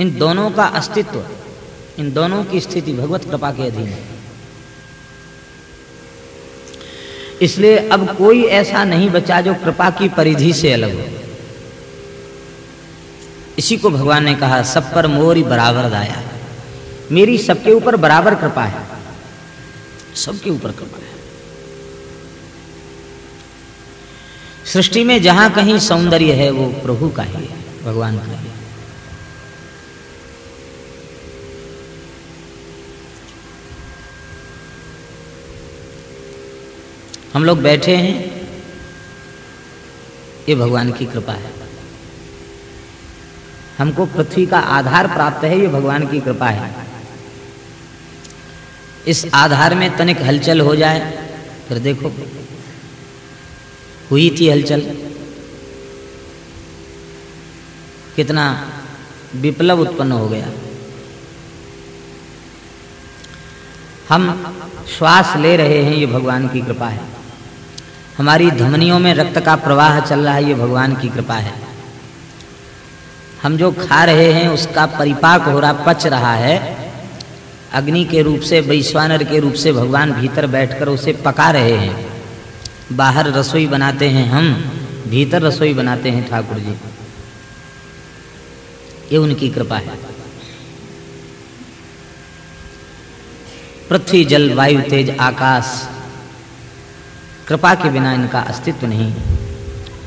इन दोनों का अस्तित्व, इन दोनों की स्थिति भगवत कृपा के अधीन है। इसलिए अब कोई ऐसा नहीं बचा जो कृपा की परिधि से अलग हो। इसी को भगवान ने कहा, सब पर मोरी बराबर दाया। मेरी सबके ऊपर बराबर कृपा है। सबके ऊपर कृपा है। सृष्टि में जहाँ कहीं सौंदर्य है, वो प्रभु का ही है, भगवान का ही हम लोग बैठे हैं। ये भगवान की कृपा है। हमको पृथ्वी का आधार प्राप्त है, ये भगवान की कृपा है। इस आधार में तनिक हलचल हो जाए, फिर देखो, हुई थी हलचल। कितना विप्लव उत्पन्न हो गया। हम श्वास ले रहे हैं, ये भगवान की कृपा है। हमारी धमनियों में रक्त का प्रवाह चल रहा है, ये भगवान की कृपा है। हम जो खा रहे हैं, उसका परिपाक हो रहा, पच रहा है। अग्नि के रूप से, वैश्वानर के रूप से भगवान भीतर बैठकर उसे पका रहे हैं। बाहर रसोई बनाते हैं हम, भीतर रसोई बनाते हैं ठाकुर जी। ये उनकी कृपा है। पृथ्वी, जल, वायु, तेज, आकाश कृपा के बिना इनका अस्तित्व नहीं।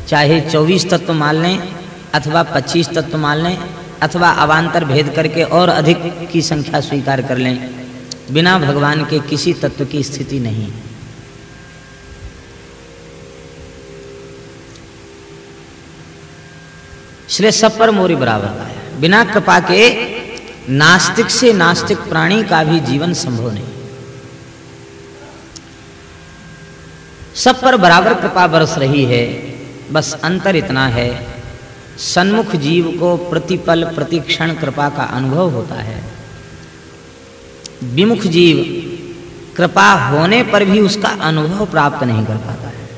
चाहे 24 तत्व मान लें अथवा 25 तत्व मान लें अथवा अवान्तर भेद करके और अधिक की संख्या स्वीकार कर लें, बिना भगवान के किसी तत्व की स्थिति नहीं। इसलिए सब पर मोरी बराबर का है बिना कृपा के नास्तिक से नास्तिक प्राणी का भी जीवन संभव नहीं। सब पर बराबर कृपा बरस रही है। बस अंतर इतना है, सन्मुख जीव को प्रतिपल, प्रतिक्षण कृपा का अनुभव होता है। विमुख जीव कृपा होने पर भी उसका अनुभव प्राप्त नहीं कर पाता है।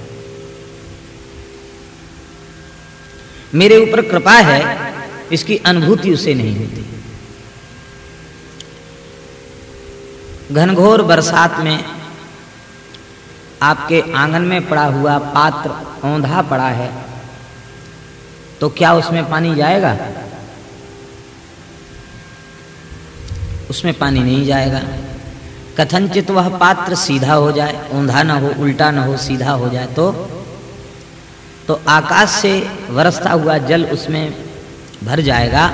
मेरे ऊपर कृपा है, इसकी अनुभूति उसे नहीं होती। घनघोर बरसात में आपके आँगन में पड़ा हुआ पात्र औंधा पड़ा है तो क्या उसमें पानी जाएगा? उसमें पानी नहीं जाएगा। कथनचित वह पात्र सीधा हो जाए ऊंधा ना हो, उल्टा ना हो, सीधा हो जाए तो? तो आकाश से वरसता हुआ जल उसमें भर जाएगा।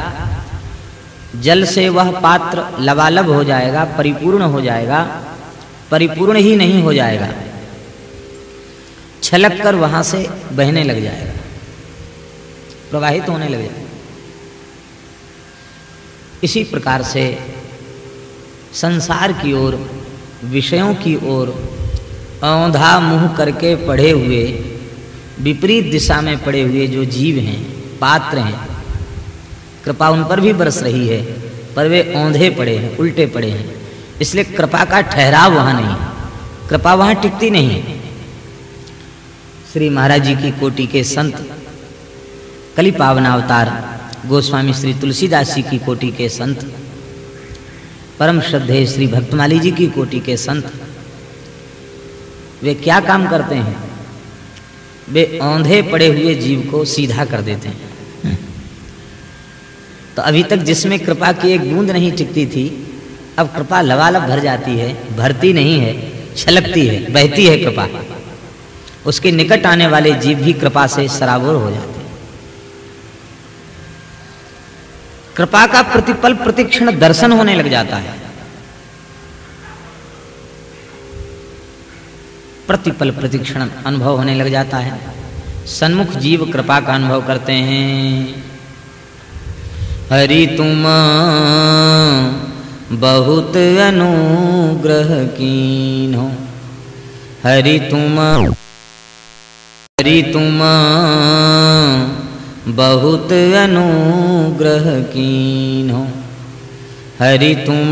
जल से वह पात्र लबालब हो जाएगा, परिपूर्ण हो जाएगा, परिपूर्ण ही नहीं हो जाएगा। छलक कर वहाँ से बहने लग जाएगा। प्रवाहित होने लग जाएगा। इसी प्रकार से संसार की ओर, विषयों की ओर, औंधा मुँह करके पढ़े हुए, विपरीत दिशा में पड़े हुए जो जीव हैं, पात्र हैं, कृपा उन पर भी बरस रही है, पर वे औंधे पड़े हैं, उल्टे पड़े हैं। इसलिए कृपा का ठहराव वहाँ नहीं कृपा वहाँ टिकती नहीं है। श्री महाराज जी की कोटि के संत, कली पावनावतार गोस्वामी श्री तुलसीदास जी की कोटि के संत, परम श्रद्धे श्री भक्तमाली जी की कोटि के संत। वे क्या काम करते हैं? वे औंधे पड़े हुए जीव को सीधा कर देते हैं। तो अभी तक जिसमें कृपा की एक बूंद नहीं टिकती थी, अब कृपा लवालब भर जाती है, भरती नहीं है, छलकती है, बहती है कृपा। उसके निकट आने वाले जीव भी कृपा से सराबोर हो जाते हैं। कृपा का प्रतिपल प्रतिक्षण दर्शन होने लग जाता है। प्रतिपल प्रतिक्षण अनुभव होने लग जाता है। सन्मुख जीव कृपा का अनुभव करते हैं। हरि तुम बहुत अनुग्रह कीन हो। हरि तुम हरि तुम बहुत अनुग्रह कीन। हो हरि तुम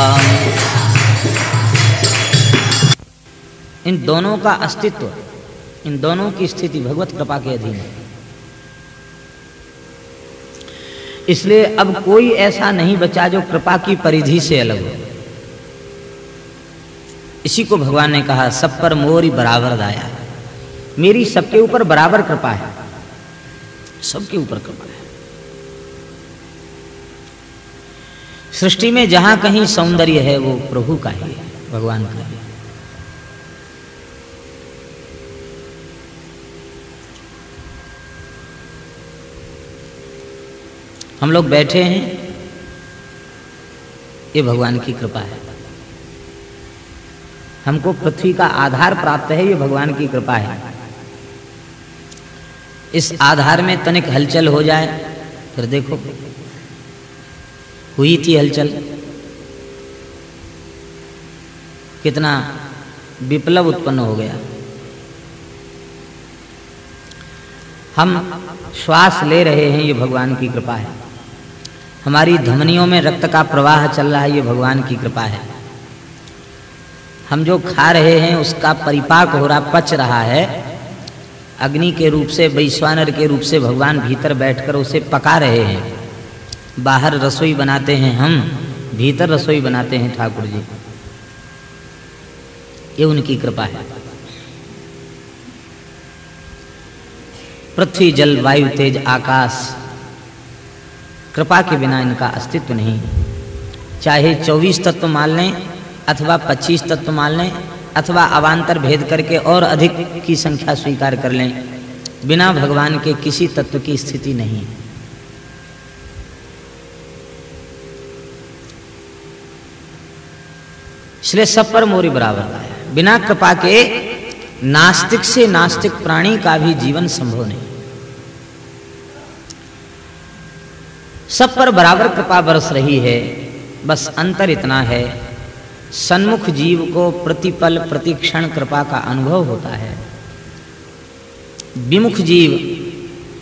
इन दोनों का अस्तित्व, इन दोनों की स्थिति भगवत कृपा के अधीन है। इसलिए अब कोई ऐसा नहीं बचा जो कृपा की परिधि से अलग हो। इसी को भगवान ने कहा, सब पर मोरी बराबर दाया। मेरी सबके ऊपर बराबर कृपा है। सबके ऊपर कृपा है। सृष्टि में जहाँ कहीं सौंदर्य है, वो प्रभु का ही है, भगवान का ही। हम लोग बैठे हैं। ये भगवान की कृपा है। हमको पृथ्वी का आधार प्राप्त है, ये भगवान की कृपा है। इस आधार में तनिक हलचल हो जाए, फिर देखो, हुई थी हलचल। कितना विप्लव उत्पन्न हो गया। हम श्वास ले रहे हैं, ये भगवान की कृपा है। हमारी धमनियों में रक्त का प्रवाह चल रहा है, ये भगवान की कृपा है। हम जो खा रहे हैं, उसका परिपाक हो रहा, पच रहा है। अग्नि के रूप से, वैश्वानर के रूप से भगवान भीतर बैठकर उसे पका रहे हैं। बाहर रसोई बनाते हैं हम, भीतर रसोई बनाते हैं, ठाकुर जी। ये उनकी कृपा है। पृथ्वी, जल, वायु, तेज, आकाश कृपा के बिना इनका अस्तित्व नहीं। चाहे 24 तत्व मान लें, अथवा 25 तत्व मान लें, अथवा अवान्तर भेद करके और अधिक की संख्या स्वीकार कर लें, बिना भगवान के किसी तत्व की स्थिति नहीं। इसलिए सब पर मोरी बराबर है। बिना कृपा के नास्तिक से नास्तिक प्राणी का भी जीवन संभव नहीं। सब पर बराबर कृपा बरस रही है। बस अंतर इतना है। सन्मुख जीव को प्रतिपल, प्रतिक्षण कृपा का अनुभव होता है। विमुख जीव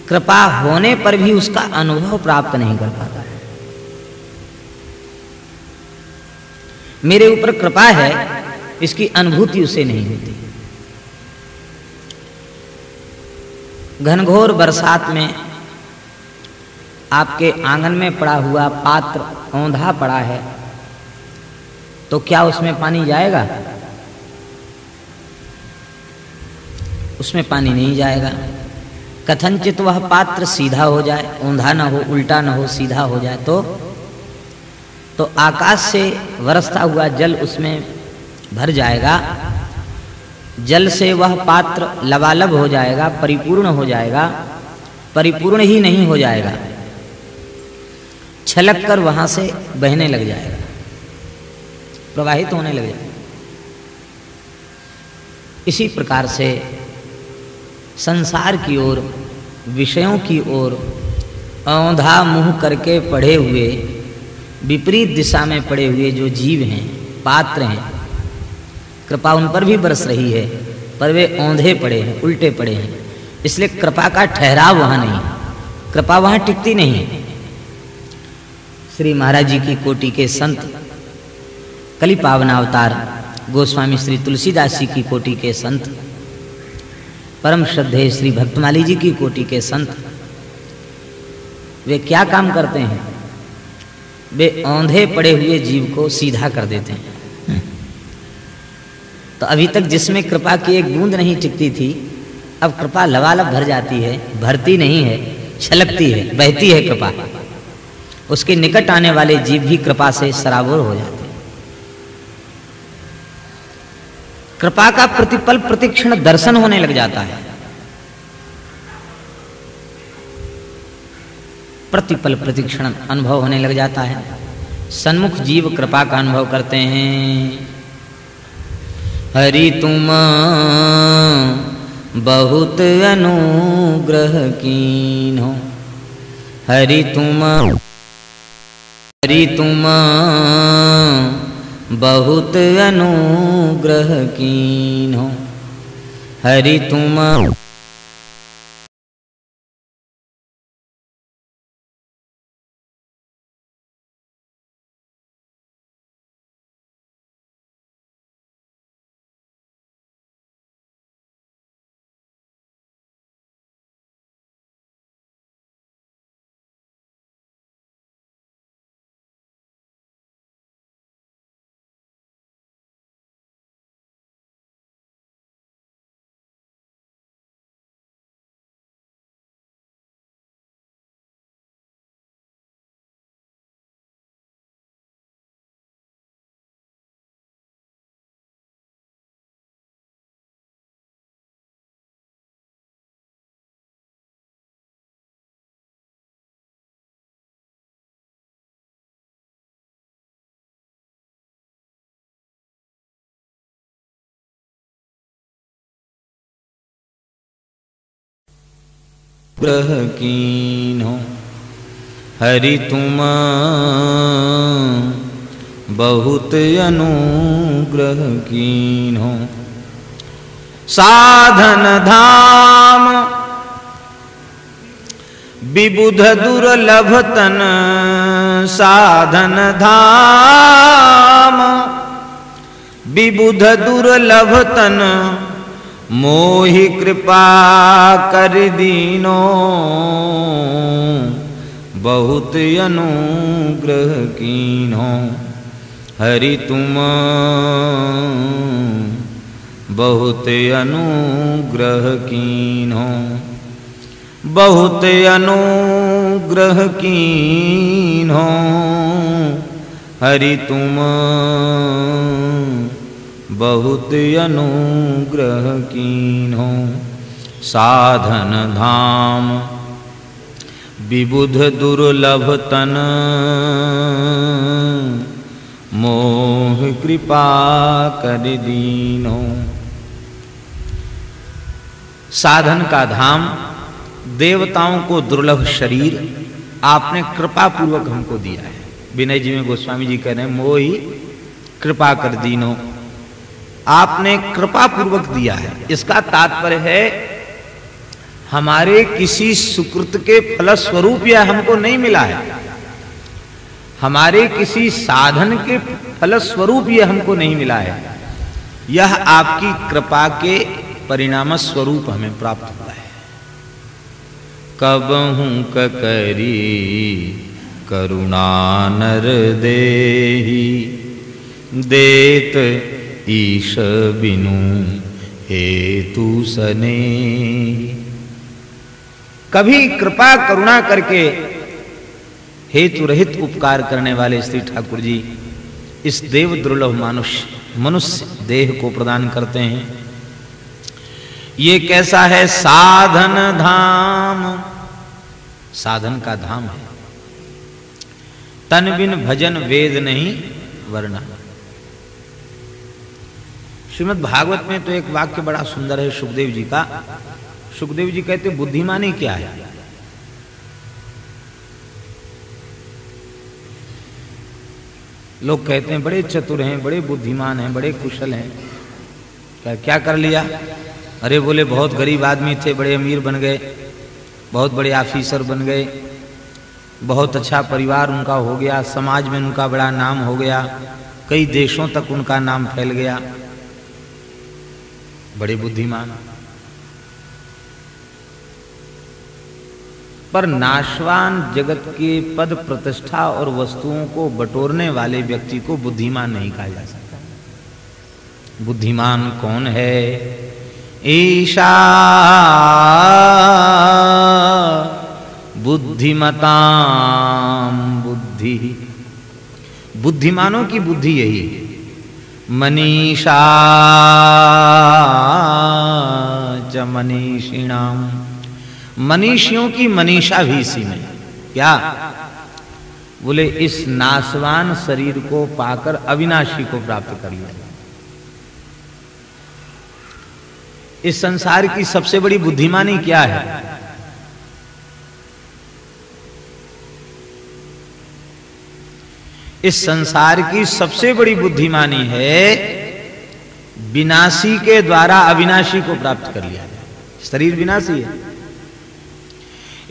कृपा होने पर भी उसका अनुभव प्राप्त नहीं कर पाता है। मेरे ऊपर कृपा है, इसकी अनुभूति उसे नहीं होती। घनघोर बरसात में आपके आँगन में पड़ा हुआ पात्र औंधा पड़ा है। तो क्या उसमें पानी जाएगा? उसमें पानी नहीं जाएगा। कथनचित वह पात्र सीधा हो जाए, औंधा ना हो, उल्टा ना हो, सीधा हो जाए तो? तो आकाश से वरसता हुआ जल उसमें भर जाएगा। जल से वह पात्र लबालब हो जाएगा, परिपूर्ण हो जाएगा, परिपूर्ण ही नहीं हो जाएगा। छलक कर वहाँ से बहने लग जाएगा। प्रवाहित होने लग। जाएगा इसी प्रकार से संसार की ओर, विषयों की ओर औंधा मुँह करके पढ़े हुए, विपरीत दिशा में पड़े हुए जो जीव हैं, पात्र हैं, कृपा उन पर भी बरस रही है, पर वे औंधे पड़े हैं, उल्टे पड़े हैं। इसलिए कृपा का ठहराव वहाँ नहीं, कृपा वहाँ टिकती नहीं है। श्री महाराज जी की कोटि के संत, कली पावन अवतार, गोस्वामी श्री तुलसीदास जी की कोटि के संत, परम श्रद्धेय श्री भक्तमाली जी की कोटि के संत। वे क्या काम करते हैं? वे औंधे पड़े हुए जीव को सीधा कर देते हैं। तो अभी तक जिसमें कृपा की एक बूंद नहीं टिकती थी, अब कृपा लवालब भर जाती है, भरती नहीं है, छलकती है, बहती है कृपा। उसके निकट आने वाले जीव भी कृपा से सराबोर हो जाते कृपा का प्रतिपल प्रतिक्षण दर्शन होने लग जाता है। प्रतिपल प्रतिक्षण अनुभव होने लग जाता है। सन्मुख जीव कृपा का अनुभव करते हैं। हरि तुम बहुत अनुग्रह कीन। हो हरि तुम हरि तुम बहुत अनुग्रह कीन हो। हरि तुम ग्रह कीन हो। हरि तुम बहुत अनुग्रह कीन हो। साधन धाम, विबुध दुर्लभ तन साधन धाम, विबुध दुर्लभ तन मोहि कृपा कर दीनो। बहुत अनुग्रह कीनो। हरि तुम, बहुत अनुग्रह कीनो। बहुत अनुग्रह कीनो। हरि तुम बहुत अनुग्रह कीन्हो साधन धाम, विबुध दुर्लभ तन, मोह कृपा कर दीनो साधन का धाम, देवताओं को दुर्लभ शरीर, आपने कृपा पूर्वक हमको दिया है। विनय जी में गोस्वामी जी कह रहे हैं, मोही कृपा कर दीनो आपने कृपा पूर्वक दिया है। इसका तात्पर्य है, हमारे किसी सुकृत के फलस्वरूप यह हमको नहीं मिला है। हमारे किसी साधन के फलस्वरूप यह हमको नहीं मिला है। यह आपकी कृपा के परिणाम स्वरूप हमें प्राप्त हुआ है। कब हूँ करी करुणा नर देत ईश बिनु हेतु सने। कभी कृपा, करुणा करके हेतु रहित उपकार करने वाले श्री ठाकुर जी इस देव दुर्लभ मनुष्य मनुष्य देह को प्रदान करते हैं। ये कैसा है साधन धाम? साधन का धाम है। तन बिन भजन वेद नहीं वर्णा श्रीमद भागवत में तो एक वाक्य बड़ा सुंदर है सुखदेव जी का। सुखदेव जी कहते बुद्धिमानी क्या है? लोग कहते हैं, बड़े चतुर हैं, बड़े बुद्धिमान हैं, बड़े कुशल हैं। क्या क्या कर लिया? अरे बोले, बहुत गरीब आदमी थे, बड़े अमीर बन गए, बहुत बड़े ऑफिसर बन गए, बहुत अच्छा परिवार उनका हो गया, समाज में उनका बड़ा नाम हो गया, कई देशों तक उनका नाम फैल गया। बड़े बुद्धिमान। पर नाशवान जगत के पद प्रतिष्ठा और वस्तुओं को बटोरने वाले व्यक्ति को बुद्धिमान नहीं कहा जा सकता। बुद्धिमान कौन है? ईशा। बुद्धिमता बुद्धि। बुद्धिमानों की बुद्धि यही है। मनीषा। च मनीषिणाम मनीषियों की मनीषा भी इसी में। क्या? बोले, इस नासवान शरीर को पाकर अविनाशी को प्राप्त कर लिया। इस संसार की सबसे बड़ी बुद्धिमानी क्या है? इस संसार की सबसे बड़ी बुद्धिमानी है, विनाशी के द्वारा अविनाशी को प्राप्त कर लिया जाए शरीर विनाशी है।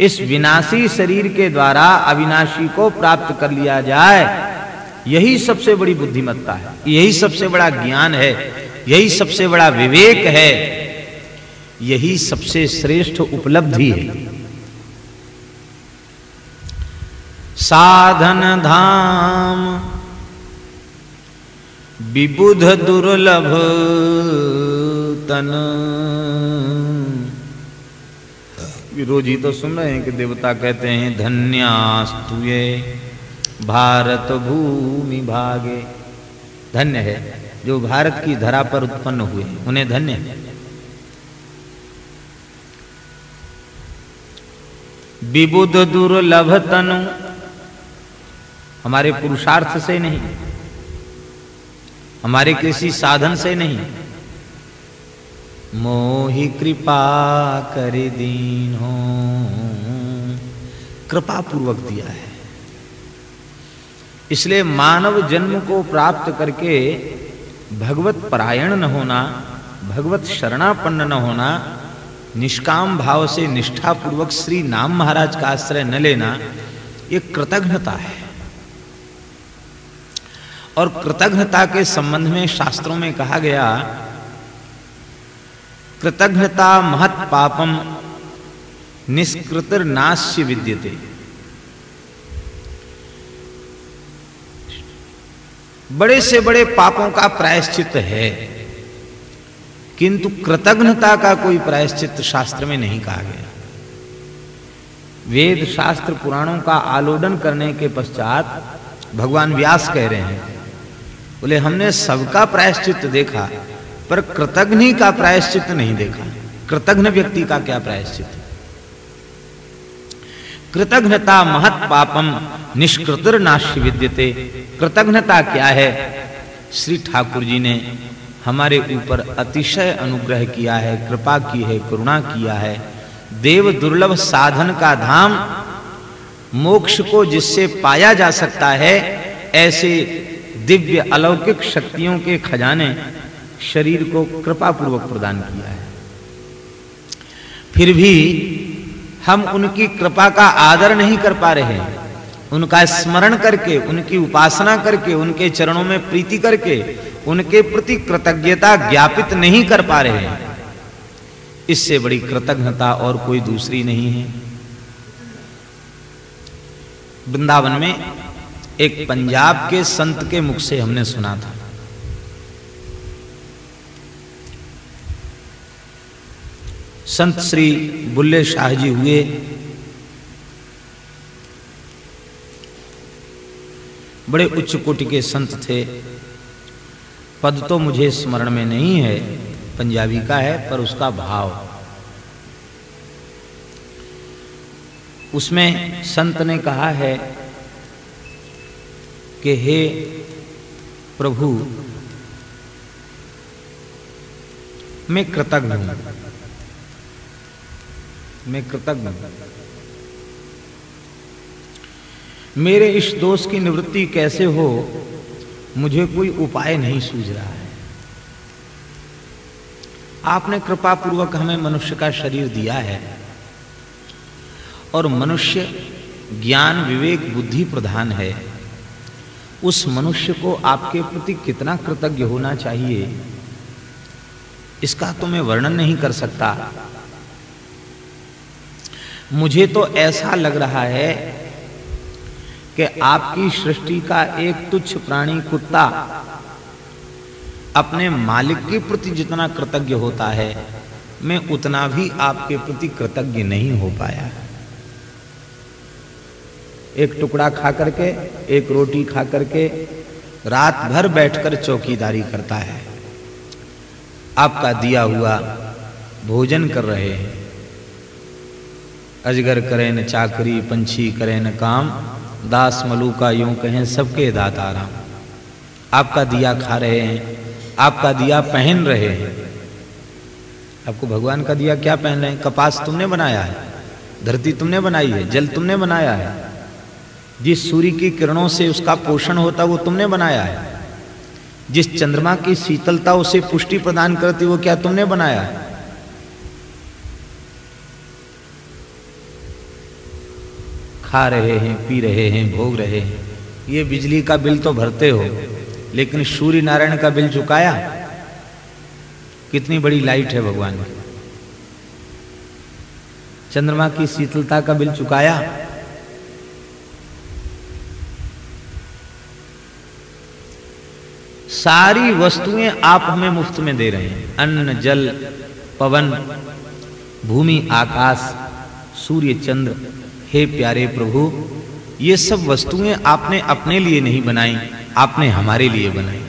इस विनाशी शरीर के द्वारा अविनाशी को प्राप्त कर लिया जाए, यही सबसे बड़ी बुद्धिमत्ता है। यही सबसे बड़ा ज्ञान है। यही सबसे बड़ा विवेक है। यही सबसे श्रेष्ठ उपलब्धि है। साधन धाम। विबुध दुर्लभ तन। विरोधी तो सुन रहे हैं कि देवता कहते हैं धन्यास्तुए भारत भूमि भागे। धन्य है, जो भारत की धरा पर उत्पन्न हुए उन्हें धन्य है। विबुध दुर्लभ तनु हमारे पुरुषार्थ से नहीं, हमारे किसी साधन से नहीं। मोहि कृपा कर दीन हो कृपा पूर्वक दिया है। इसलिए मानव जन्म को प्राप्त करके भगवत परायण न होना, भगवत शरणापन्न न होना, निष्काम भाव से निष्ठा पूर्वक श्री नाम महाराज का आश्रय न लेना, ये कृतज्ञता है। और कृतज्ञता के संबंध में शास्त्रों में कहा गया कृतज्ञता महत पापम, निष्कृतर नाश्य विद्यते। बड़े से बड़े पापों का प्रायश्चित है, किंतु कृतज्ञता का कोई प्रायश्चित शास्त्र में नहीं कहा गया। वेद शास्त्र पुराणों का आलोडन करने के पश्चात भगवान व्यास कह रहे हैं बोले, हमने सबका प्रायश्चित देखा, पर कृतज्ञ का प्रायश्चित नहीं देखा। कृतज्ञ व्यक्ति का क्या प्रायश्चित? कृतज्ञता महत पापम, निष्कृतर नाश्य विद्यते। कृतज्ञता क्या है? श्री ठाकुर जी ने हमारे ऊपर अतिशय अनुग्रह किया है, कृपा की है, करुणा किया है। देव दुर्लभ साधन का धाम, मोक्ष को जिससे पाया जा सकता है, ऐसे दिव्य अलौकिक शक्तियों के खजाने शरीर को कृपा पूर्वक प्रदान किया है। फिर भी हम उनकी कृपा का आदर नहीं कर पा रहे उनका स्मरण करके, उनकी उपासना करके, उनके चरणों में प्रीति करके, उनके प्रति कृतज्ञता ज्ञापित नहीं कर पा रहे इससे बड़ी कृतज्ञता और कोई दूसरी नहीं है। वृंदावन में एक पंजाब के संत के मुख से हमने सुना था। संत श्री बुल्ले शाह जी हुए। बड़े उच्च कोटि के संत थे। पद तो मुझे स्मरण में नहीं है, पंजाबी का है, पर उसका भाव। उसमें संत ने कहा है कि हे प्रभु, मैं कृतज्ञ हूँ। मैं कृतज्ञ हूँ। मेरे इस दोष की निवृत्ति कैसे हो, मुझे कोई उपाय नहीं सूझ रहा है। आपने कृपा पूर्वक हमें मनुष्य का शरीर दिया है और मनुष्य ज्ञान, विवेक, बुद्धि प्रधान है। उस मनुष्य को आपके प्रति कितना कृतज्ञ होना चाहिए? इसका तो मैं वर्णन नहीं कर सकता। मुझे तो ऐसा लग रहा है कि आपकी सृष्टि का एक तुच्छ प्राणी कुत्ता अपने मालिक के प्रति जितना कृतज्ञ होता है, मैं उतना भी आपके प्रति कृतज्ञ नहीं हो पाया। एक टुकड़ा खा करके, एक रोटी खा करके रात भर बैठकर चौकीदारी करता है। आपका दिया हुआ भोजन कर रहे हैं। अजगर करें न चाकरी, पंछी करें न काम, दास मलूका यूँ कहें सबके दाता राम। आपका दिया खा रहे हैं, आपका दिया पहन रहे हैं। आपको भगवान का दिया क्या पहन रहे हैं? कपास तुमने बनाया है, धरती तुमने बनाई है, जल तुमने बनाया है। जिस सूर्य की किरणों से उसका पोषण होता, वो तुमने बनाया है। जिस चंद्रमा की शीतलता, उसे पुष्टि प्रदान करती, वो क्या तुमने बनाया है? खा रहे हैं, पी रहे हैं, भोग रहे हैं। ये बिजली का बिल तो भरते हो, लेकिन सूर्य नारायण का बिल चुकाया? कितनी बड़ी लाइट है भगवान की। चंद्रमा की शीतलता का बिल चुकाया? सारी वस्तुएँ आप हमें मुफ़्त में दे रहे हैं। अन्न, जल, पवन, भूमि, आकाश, सूर्य, चंद्र, हे प्यारे प्रभु, ये सब वस्तुएँ आपने अपने लिए नहीं बनाई, आपने हमारे लिए बनाई।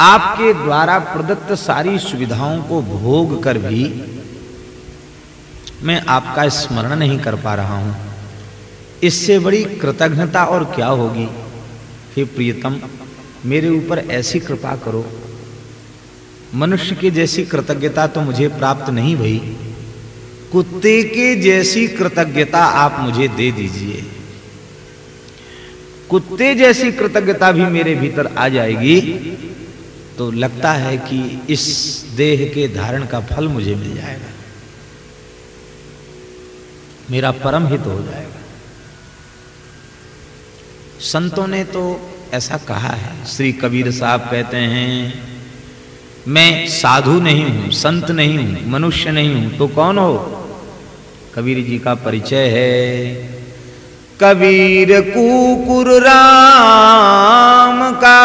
आपके द्वारा प्रदत्त सारी सुविधाओं को भोग कर भी मैं आपका स्मरण नहीं कर पा रहा हूँ। इससे बड़ी कृतज्ञता और क्या होगी? हे प्रियतम मेरे ऊपर ऐसी कृपा करो। मनुष्य की जैसी कृतज्ञता तो मुझे प्राप्त नहीं भई। कुत्ते के जैसी कृतज्ञता आप मुझे दे दीजिए। कुत्ते जैसी कृतज्ञता भी मेरे भीतर आ जाएगी। तो लगता है कि इस देह के धारण का फल मुझे मिल जाएगा। मेरा परम हित हो जाएगा। संतों ने तो ऐसा कहा है। श्री कबीर साहब कहते हैं, मैं साधु नहीं हूँ, संत नहीं हूँ, मनुष्य नहीं हूँ तो कौन हो? कबीर जी का परिचय है, कबीर कुकुर राम का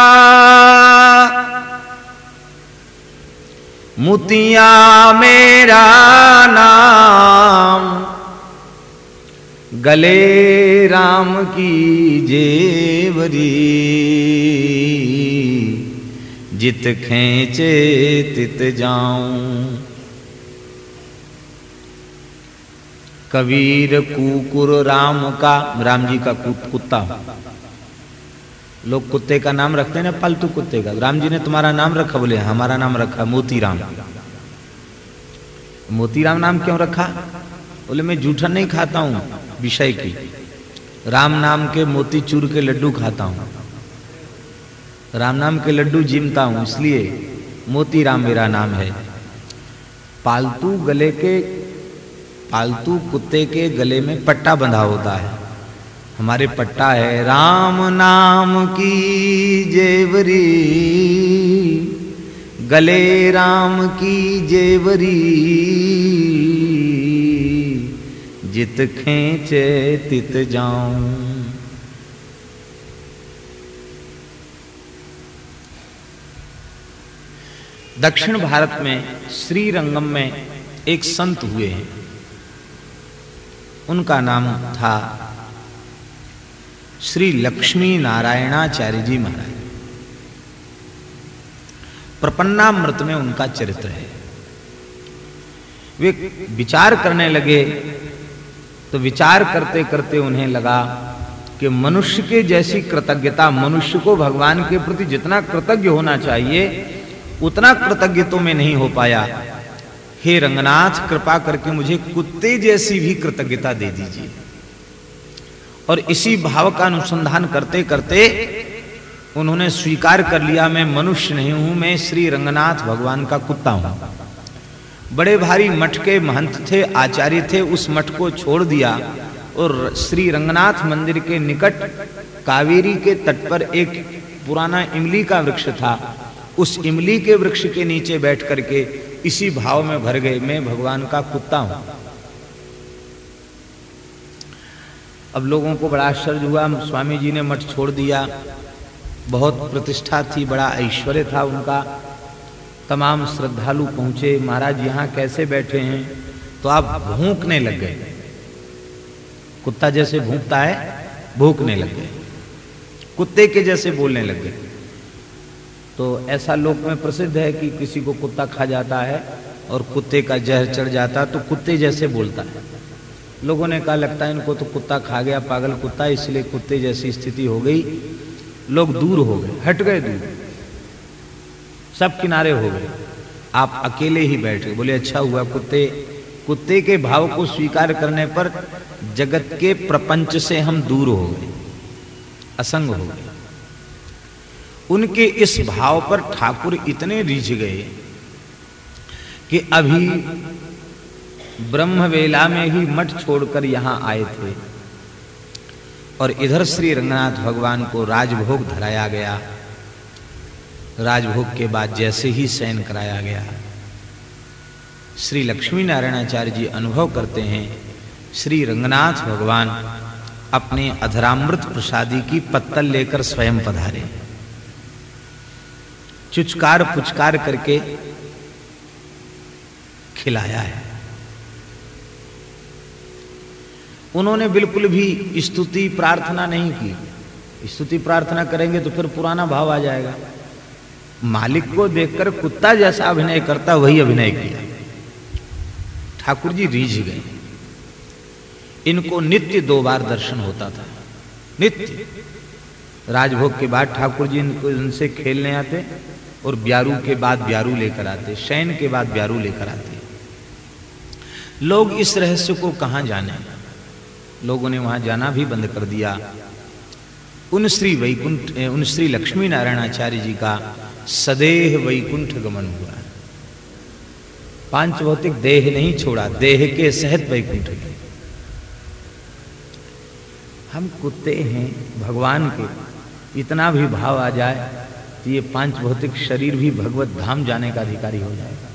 मुतिया मेरा नाम गले राम की जेवरी, जित खेचे तित जाऊँ। कबीर कुकुर राम का, राम जी का कुत्ता। लोग कुत्ते का नाम रखते हैं ना, पालतू कुत्ते का। राम जी ने तुम्हारा नाम रखा, बोले, हमारा नाम रखा मोती राम मोती राम नाम क्यों रखा? बोले, मैं जूठन नहीं खाता हूँ। विषय की। राम नाम के मोती चूर के लड्डू खाता हूँ। राम नाम के लड्डू जिमता हूँ, इसलिए मोती राम मेरा नाम है। पालतू गले के, पालतू कुत्ते के गले में पट्टा बंधा होता है। हमारे पट्टा है, राम नाम की जेवरी, गले राम की जेवरी जित खेचे तित जाऊँ। दक्षिण भारत में श्रीरंगम में एक संत हुए हैं। उनका नाम था श्री लक्ष्मी नारायणाचार्य जी महाराज। प्रपन्नामृत में उनका चरित्र है। वे विचार करने लगे तो विचार करते करते उन्हें लगा कि मनुष्य के जैसी कृतज्ञता मनुष्य को भगवान के प्रति जितना कृतज्ञ होना चाहिए, उतना कृतज्ञ तो मैं नहीं हो पाया। हे रंगनाथ, कृपा करके मुझे कुत्ते जैसी भी कृतज्ञता दे दीजिए। और इसी भाव का अनुसंधान करते करते उन्होंने स्वीकार कर लिया, मैं मनुष्य नहीं हूँ, मैं श्री रंगनाथ भगवान का कुत्ता हूँ। बड़े भारी मठ के महंत थे, आचार्य थे, उस मठ को छोड़ दिया और श्री रंगनाथ मंदिर के निकट कावेरी के तट पर एक पुराना इमली का वृक्ष था। उस इमली के वृक्ष के नीचे बैठ करके इसी भाव में भर गए, मैं भगवान का कुत्ता हूँ। अब लोगों को बड़ा आश्चर्य हुआ, स्वामी जी ने मठ छोड़ दिया। बहुत प्रतिष्ठा थी, बड़ा ऐश्वर्य था उनका। तमाम श्रद्धालु पहुँचे, महाराज, यहाँ कैसे बैठे हैं? तो आप भूखने लग गए। कुत्ता जैसे भूखता है, भूखने लग गए। कुत्ते के जैसे बोलने लग गए। तो ऐसा लोक में प्रसिद्ध है कि किसी को कुत्ता खा जाता है और कुत्ते का जहर चढ़ जाता है तो कुत्ते जैसे बोलता है। लोगों ने कहा, लगता है इनको तो कुत्ता खा गया, पागल कुत्ता, इसलिए कुत्ते जैसी स्थिति हो गई। लोग दूर हो गए, हट गए दूर। सब किनारे हो गए। आप अकेले ही बैठ गए। बोले अच्छा हुआ, कुत्ते कुत्ते के भाव को स्वीकार करने पर जगत के प्रपंच से हम दूर हो गए, असंग हो गए। उनके इस भाव पर ठाकुर इतने रिझ गए कि अभी ब्रह्म वेला में ही मठ छोड़कर यहाँ आए थे और इधर श्री रंगनाथ भगवान को राजभोग धराया गया। राजभोग के बाद जैसे ही शयन कराया गया। श्री लक्ष्मी नारायणाचार्य जी अनुभव करते हैं, श्री रंगनाथ भगवान अपने अधरामृत प्रसादी की पत्तल लेकर स्वयं पधारे। चुचकार पुचकार करके खिलाया है। उन्होंने बिल्कुल भी स्तुति प्रार्थना नहीं की। स्तुति प्रार्थना करेंगे तो फिर पुराना भाव आ जाएगा। मालिक को देखकर कुत्ता जैसा अभिनय करता, वही अभिनय किया। ठाकुर जी रीझ गए। इनको नित्य दो बार दर्शन होता था। नित्य। राजभोग के बाद ठाकुर जी इनको, इनसे खेलने आते और ब्यारू के बाद ब्यारू लेकर आते, शयन के बाद ब्यारू लेकर आते। लोग इस रहस्य को कहाँ जाने? लोगों ने वहाँ जाना भी बंद कर दिया। उन श्री वैकुंठ, उन श्री लक्ष्मी नारायण आचार्य जी का सदेह वैकुंठ गमन हुआ। पाँच भौतिक देह नहीं छोड़ा, देह के सहित वैकुंठ गए। हम कुत्ते हैं, भगवान के, इतना भी भाव आ जाए तो ये पाँच भौतिक शरीर भी भगवत धाम जाने का अधिकारी हो जाएगा।